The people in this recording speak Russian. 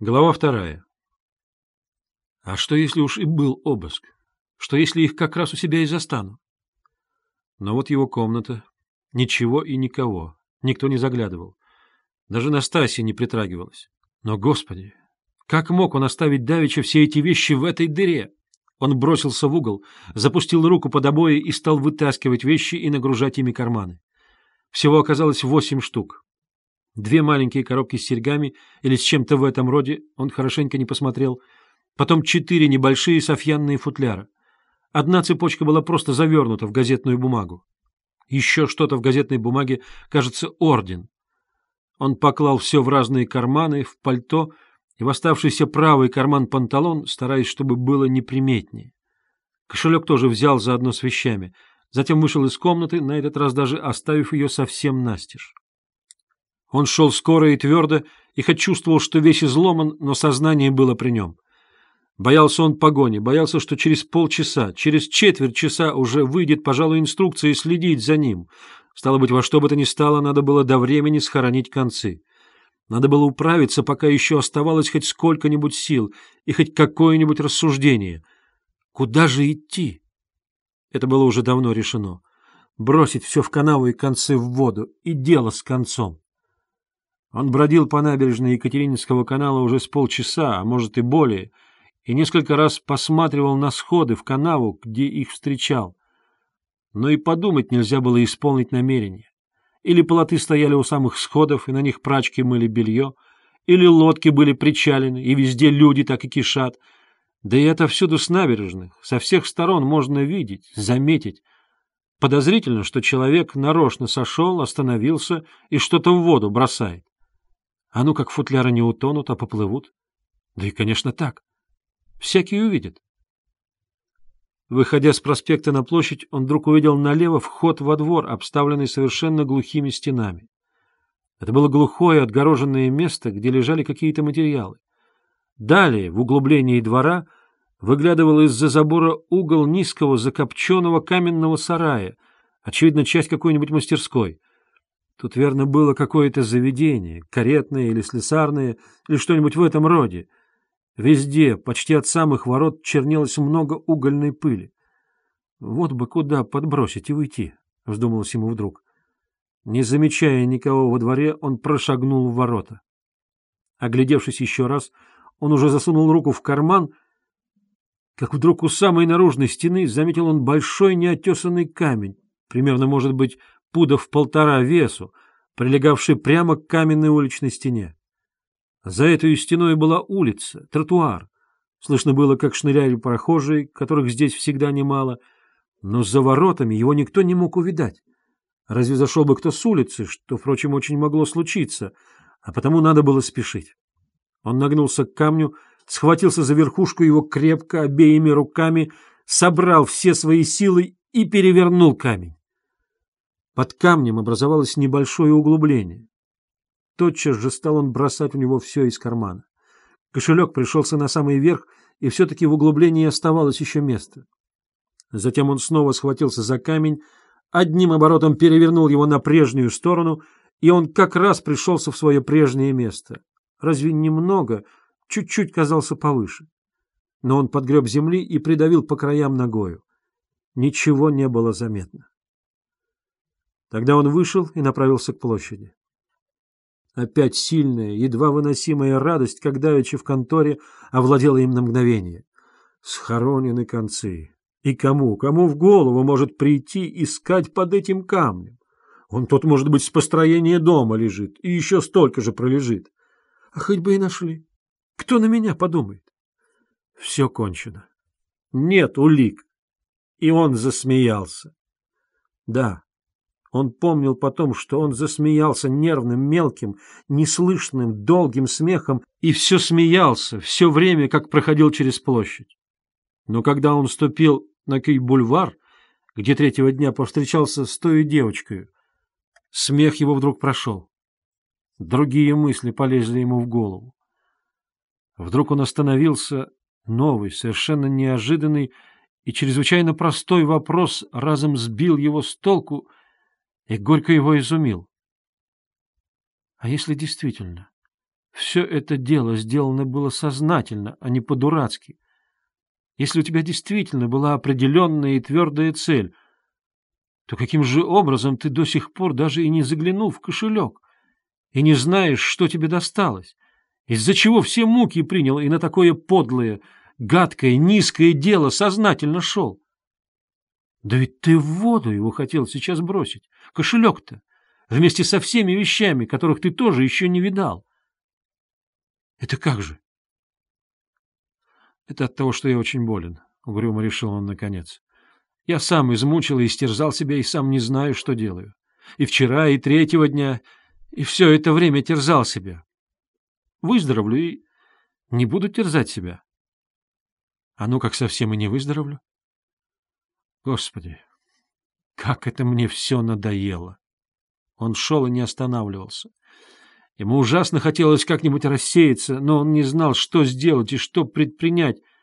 Глава вторая. А что, если уж и был обыск? Что, если их как раз у себя и застану? Но вот его комната. Ничего и никого. Никто не заглядывал. Даже Настасья не притрагивалась. Но, господи, как мог он оставить Давича все эти вещи в этой дыре? Он бросился в угол, запустил руку под обои и стал вытаскивать вещи и нагружать ими карманы. Всего оказалось восемь штук. Две маленькие коробки с серьгами или с чем-то в этом роде, он хорошенько не посмотрел. Потом четыре небольшие софьянные футляра. Одна цепочка была просто завернута в газетную бумагу. Еще что-то в газетной бумаге, кажется, орден. Он поклал все в разные карманы, в пальто и в оставшийся правый карман панталон, стараясь, чтобы было неприметнее. Кошелек тоже взял заодно с вещами. Затем вышел из комнаты, на этот раз даже оставив ее совсем настежь. Он шел скоро и твердо, и хоть чувствовал, что весь изломан, но сознание было при нем. Боялся он погони, боялся, что через полчаса, через четверть часа уже выйдет, пожалуй, инструкция следить за ним. Стало быть, во что бы то ни стало, надо было до времени схоронить концы. Надо было управиться, пока еще оставалось хоть сколько-нибудь сил и хоть какое-нибудь рассуждение. Куда же идти? Это было уже давно решено. Бросить все в канаву и концы в воду, и дело с концом. Он бродил по набережной Екатерининского канала уже с полчаса, а может и более, и несколько раз посматривал на сходы в канаву, где их встречал. Но и подумать нельзя было исполнить намерение. Или плоты стояли у самых сходов, и на них прачки мыли белье, или лодки были причалены, и везде люди так и кишат. Да и это всюду с набережных, со всех сторон можно видеть, заметить. Подозрительно, что человек нарочно сошел, остановился и что-то в воду бросает. А ну как футляры не утонут, а поплывут. Да и, конечно, так. Всякий увидит. Выходя с проспекта на площадь, он вдруг увидел налево вход во двор, обставленный совершенно глухими стенами. Это было глухое отгороженное место, где лежали какие-то материалы. Далее, в углублении двора, выглядывал из-за забора угол низкого закопченного каменного сарая, очевидно, часть какой-нибудь мастерской. Тут, верно, было какое-то заведение, каретное или слесарное, или что-нибудь в этом роде. Везде, почти от самых ворот, чернелось много угольной пыли. Вот бы куда подбросить и уйти, — вздумалось ему вдруг. Не замечая никого во дворе, он прошагнул в ворота. Оглядевшись еще раз, он уже засунул руку в карман, как вдруг у самой наружной стены заметил он большой неотесанный камень, примерно, может быть, пудов полтора весу, прилегавший прямо к каменной уличной стене. За этой стеной была улица, тротуар. Слышно было, как шныряли прохожие, которых здесь всегда немало, но за воротами его никто не мог увидать. Разве зашел бы кто с улицы, что, впрочем, очень могло случиться, а потому надо было спешить. Он нагнулся к камню, схватился за верхушку его крепко обеими руками, собрал все свои силы и перевернул камень. Под камнем образовалось небольшое углубление. Тотчас же стал он бросать в него все из кармана. Кошелек пришелся на самый верх, и все-таки в углублении оставалось еще место. Затем он снова схватился за камень, одним оборотом перевернул его на прежнюю сторону, и он как раз пришелся в свое прежнее место. Разве немного, чуть-чуть казался повыше. Но он подгреб земли и придавил по краям ногою. Ничего не было заметно. Тогда он вышел и направился к площади. Опять сильная, едва выносимая радость, как давеча в конторе, овладела им на мгновение. Схоронены концы. И кому, кому в голову может прийти искать под этим камнем? Он тут, может быть, с построения дома лежит, и еще столько же пролежит. А хоть бы и нашли. Кто на меня подумает? Все кончено. Нет улик. И он засмеялся. Да, он помнил потом, что он засмеялся нервным, мелким, неслышным, долгим смехом и все смеялся, все время, как проходил через площадь. Но когда он ступил на Кей-бульвар, где третьего дня повстречался с той девочкой, смех его вдруг прошел. Другие мысли полезли ему в голову. Вдруг он остановился, новый, совершенно неожиданный и чрезвычайно простой вопрос разом сбил его с толку — и горько его изумил. А если действительно Все это дело сделано было сознательно, а не по-дурацки. Если у тебя действительно была определенная и твердая цель, то каким же образом ты до сих пор даже и не заглянул в кошелек и не знаешь, что тебе досталось? Из-за чего все муки принял и на такое подлое, гадкое, низкое дело сознательно шел? Да ведь ты в воду его хотел сейчас бросить. Кошелек-то. Вместе со всеми вещами, которых ты тоже еще не видал. Это как же? Это от того, что я очень болен, — угрюмо решил он наконец. Я сам измучил и истерзал себя, и сам не знаю, что делаю. И вчера, и третьего дня, и все это время терзал себя. Выздоровлю и не буду терзать себя. А ну как совсем и не выздоровлю? Господи, как это мне все надоело! Он шел и не останавливался. Ему ужасно хотелось как-нибудь рассеяться, но он не знал, что сделать и что предпринять —